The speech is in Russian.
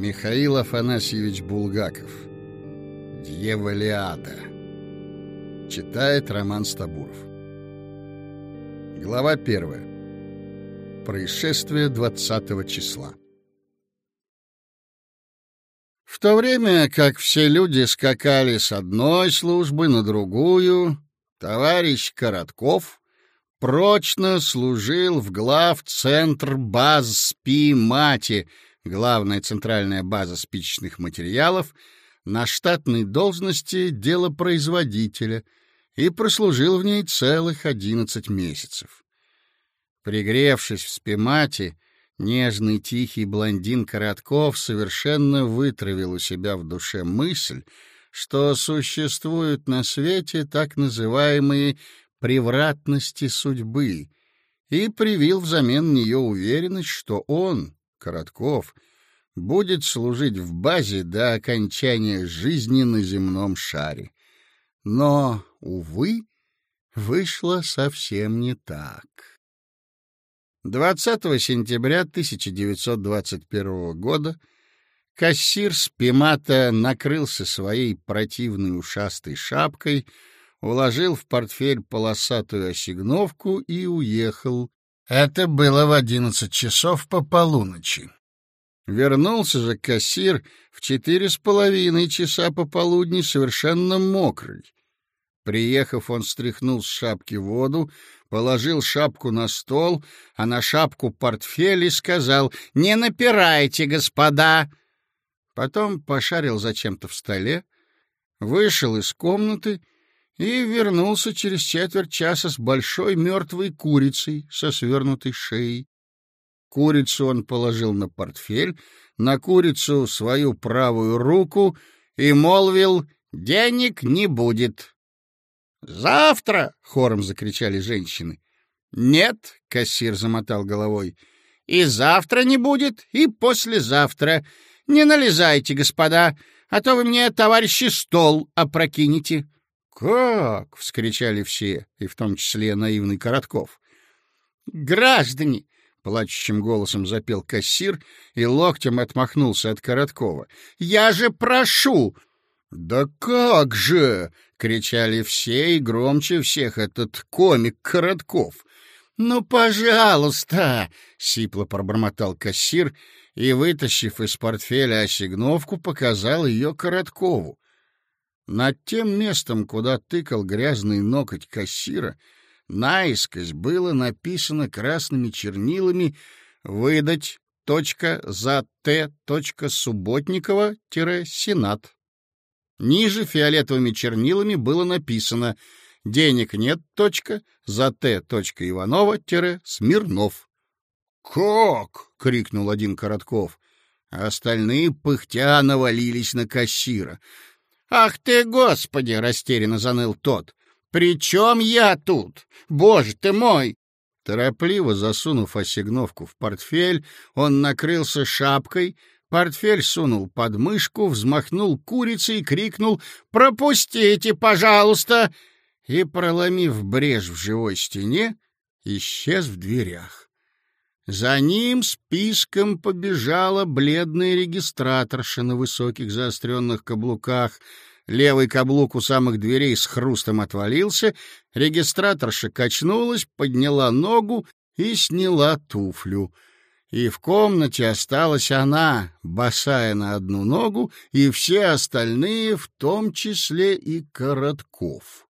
Михаил Афанасьевич Булгаков. Дьяволиада. Читает Роман Стабуров. Глава первая. Происшествие 20 числа. В то время, как все люди скакали с одной службы на другую, товарищ Коротков прочно служил в глав центр баз СПИ-МАТИ — главная центральная база спичечных материалов, на штатной должности делопроизводителя и прослужил в ней целых одиннадцать месяцев. Пригревшись в спимате, нежный тихий блондин Коротков совершенно вытравил у себя в душе мысль, что существуют на свете так называемые превратности судьбы, и привил взамен нее уверенность, что он, Коротков будет служить в базе до окончания жизни на земном шаре. Но, увы, вышло совсем не так. 20 сентября 1921 года кассир Спимата накрылся своей противной ушастой шапкой, уложил в портфель полосатую осигновку и уехал, это было в одиннадцать часов по полуночи. Вернулся же кассир в четыре с половиной часа пополудни совершенно мокрый. Приехав, он стряхнул с шапки воду, положил шапку на стол, а на шапку портфель и сказал «Не напирайте, господа!» Потом пошарил зачем-то в столе, вышел из комнаты и вернулся через четверть часа с большой мертвой курицей со свернутой шеей. Курицу он положил на портфель, на курицу свою правую руку и молвил «Денег не будет». «Завтра!» — хором закричали женщины. «Нет», — кассир замотал головой, — «и завтра не будет, и послезавтра. Не налезайте, господа, а то вы мне, товарищи, стол опрокинете». «Как?» — вскричали все, и в том числе наивный Коротков. «Граждане!» — плачущим голосом запел кассир и локтем отмахнулся от Короткова. «Я же прошу!» «Да как же!» — кричали все, и громче всех этот комик Коротков. «Ну, пожалуйста!» — сипло пробормотал кассир и, вытащив из портфеля осигновку, показал ее Короткову. Над тем местом, куда тыкал грязный ноготь кассира, наискось было написано красными чернилами «Выдать. За Т. Субботникова. Сенат». Ниже фиолетовыми чернилами было написано «Денег нет. Точка. За Т. Иванова. Смирнов». «Как?» — крикнул один Коротков. Остальные пыхтя навалились на кассира — «Ах ты, Господи!» — растерянно заныл тот. «При чем я тут? Боже ты мой!» Торопливо засунув осигновку в портфель, он накрылся шапкой, портфель сунул под мышку, взмахнул курицей и крикнул «Пропустите, пожалуйста!» и, проломив брешь в живой стене, исчез в дверях. За ним списком побежала бледная регистраторша на высоких заостренных каблуках. Левый каблук у самых дверей с хрустом отвалился, регистраторша качнулась, подняла ногу и сняла туфлю. И в комнате осталась она, босая на одну ногу, и все остальные, в том числе и Коротков.